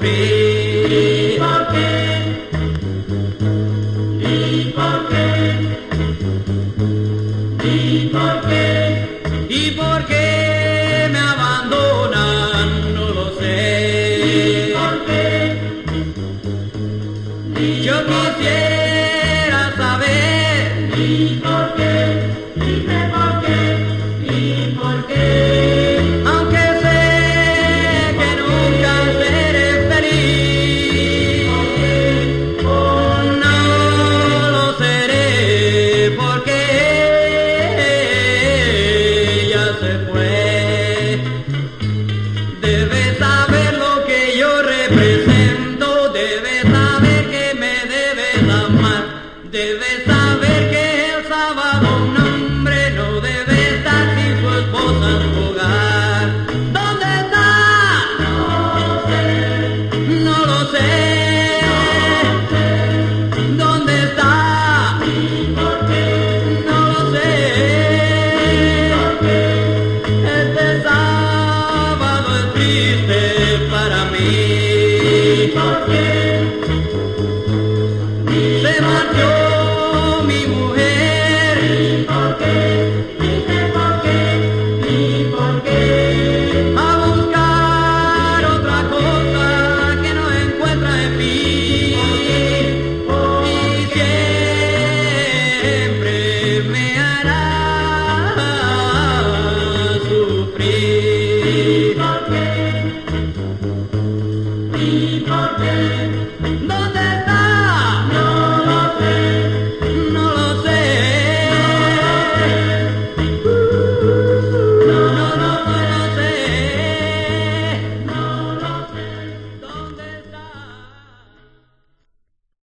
Sufrir. ¿Por qué? ¿Y por qué? ¿Y por qué? ¿Y por qué me abandonan? No lo sé. ¿Por qué? Yo quisiera saber. ¿Y. ¿Y por qué?